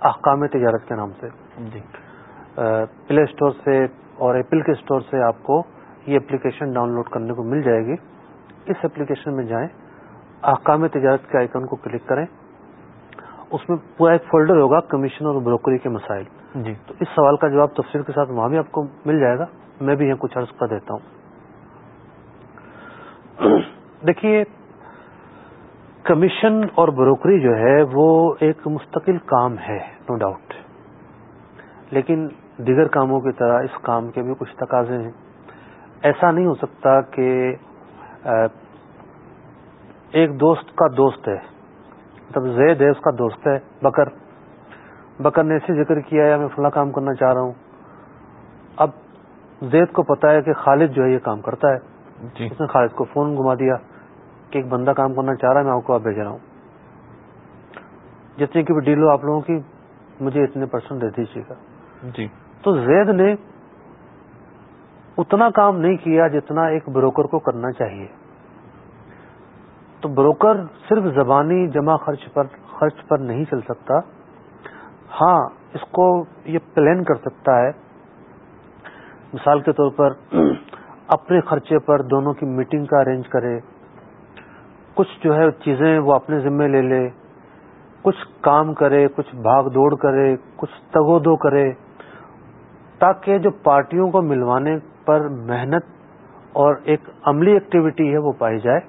Speaker 3: احکام تجارت کے نام سے۔
Speaker 1: جی۔
Speaker 3: پلے اسٹور سے اور ایپل کے اسٹور سے آپ کو یہ اپلیکیشن ڈاؤن لوڈ کرنے کو مل جائے گی۔ اس اپلیکیشن میں جائیں۔ احکام تجارت کے آئیکن کو کلک کریں۔ اس میں پورا ایک فولڈر ہوگا کمیشن اور بروکری کے مسائل۔
Speaker 1: جی۔
Speaker 3: تو اس سوال کا جواب تفصیل کے ساتھ وہاں بھی آپ کو مل جائے گا۔ میں بھی یہاں کچھ عرض کر دیتا ہوں۔ (clears throat) دیکھیے کمیشن اور بروکری جو ہے وہ ایک مستقل کام ہے نو ڈاؤٹ لیکن دیگر کاموں کی طرح اس کام کے بھی کچھ تقاضے ہیں۔ ایسا نہیں ہو سکتا کہ ایک دوست کا دوست ہے۔ مطلب زید ہے اس کا دوست ہے بکر۔ بکر نے ایسے ذکر کیا ہے میں فلاں کام کرنا چاہ رہا ہوں۔ اب زید کو پتا ہے کہ خالد جو ہے یہ کام کرتا ہے۔
Speaker 1: جی۔
Speaker 3: اس نے خالد کو فون گھما دیا کہ ایک بندہ کام کرنا چاہ رہا ہے میں آپ کو آپ بھیج رہا ہوں۔ جتنے کی بھی ڈیل ہو آپ لوگوں کی مجھے اتنے پرسنٹ دے دیجیے گا۔
Speaker 1: جی۔
Speaker 3: تو زید نے اتنا کام نہیں کیا جتنا ایک بروکر کو کرنا چاہیے۔ تو بروکر صرف زبانی جمع خرچ پر خرچ پر نہیں چل سکتا۔ ہاں اس کو یہ پلان کر سکتا ہے۔ مثال کے طور پر (clears throat) اپنے خرچے پر دونوں کی میٹنگ کا ارینج کرے۔ کچھ جو ہے چیزیں وہ اپنے ذمے لے لے۔ کچھ کام کرے، کچھ بھاگ دوڑ کرے، کچھ تگو دو کرے۔ تاکہ جو پارٹیوں کو ملوانے پر محنت اور ایک عملی ایکٹیویٹی ہے وہ پائی جائے۔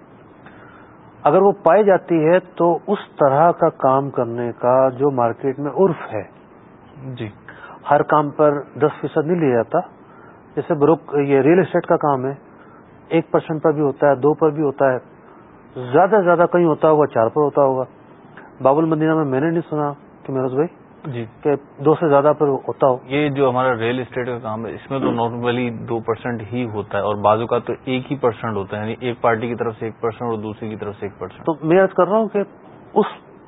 Speaker 3: اگر وہ پائی جاتی ہے تو اس طرح کا کام کرنے کا جو مارکیٹ میں عرف ہے
Speaker 1: جی۔
Speaker 3: ہر کام پر دس فیصد نہیں لیا جاتا۔ جیسے بروک یہ ریئل اسٹیٹ کا کام ہے ایک پرسینٹ پر بھی ہوتا ہے دو پر بھی ہوتا ہے۔ زیادہ سے زیادہ کہیں ہوتا ہوگا چار پر ہوتا ہوگا۔ بابل مدینہ میں میں نے نہیں سنا کہ میروز بھائی۔
Speaker 1: جی۔
Speaker 3: کہ دو سے زیادہ پر ہوتا ہو۔
Speaker 1: یہ جو ہمارا ریئل اسٹیٹ کا کام ہے اس میں تو نارملی دو پرسینٹ ہی ہوتا ہے اور بازو کا تو ایک ہی پرسینٹ ہوتا ہے یعنی ایک پارٹی کی طرف سے ایک پرسینٹ اور دوسری کی طرف سے ایک پرسینٹ
Speaker 3: تو میں عرض کر رہا ہوں کہ اس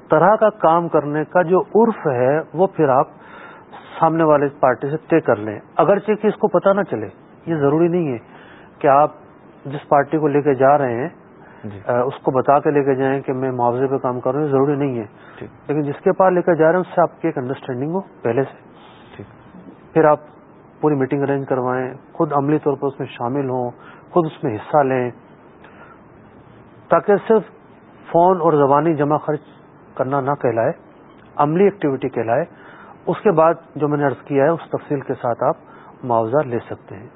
Speaker 3: طرح کا کام کرنے کا جو عرف ہے وہ پھر آپ سامنے والے پارٹی سے طے کر لیں۔ اگرچہ کہ اس کو پتہ نہ چلے یہ ضروری نہیں ہے کہ آپ جس پارٹی کو لے کے جا رہے ہیں اس کو بتا کے لے کے جائیں کہ میں معاوضے پہ کام کر رہا ہوں ضروری نہیں ہے۔ لیکن جس کے پاس لے کے جا رہے ہیں اس سے آپ کی ایک انڈرسٹینڈنگ ہو پہلے سے۔ پھر آپ پوری میٹنگ ارینج کروائیں خود عملی طور پر اس میں شامل ہوں خود اس میں حصہ لیں۔ تاکہ صرف فون اور زبانی جمع خرچ کرنا نہ کہلائے عملی ایکٹیویٹی کہلائے اس کے بعد جو میں نے عرض کیا ہے اس تفصیل کے ساتھ آپ معاوضہ لے سکتے ہیں۔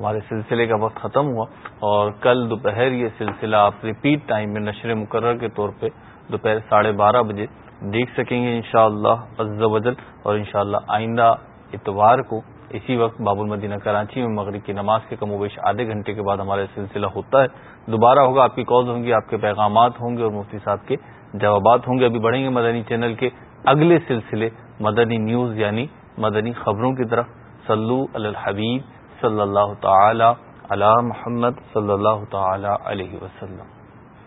Speaker 1: ہمارے سلسلے کا وقت ختم ہوا اور کل دوپہر یہ سلسلہ آپ ریپیٹ ٹائم میں نشر مقرر کے طور پہ دوپہر ساڑھے بارہ بجے دیکھ سکیں گے انشاءاللہ شاء اللہ وجل اور انشاءاللہ آئندہ اتوار کو اسی وقت باب المدینہ کراچی میں مغرب کی نماز کے کم و بیش آدھے گھنٹے کے بعد ہمارا سلسلہ ہوتا ہے۔ دوبارہ ہوگا، آپ کی کالز ہوں گی، آپ کے پیغامات ہوں گے اور مفتی صاحب کے جوابات ہوں گے۔ ابھی بڑھیں گے مدنی چینل کے اگلے سلسلے مدنی نیوز یعنی مدنی خبروں کی طرف۔ سلو الحبیب۔ صلی اللہ تعالی علی محمد صلی اللہ تعالی علیہ وسلم۔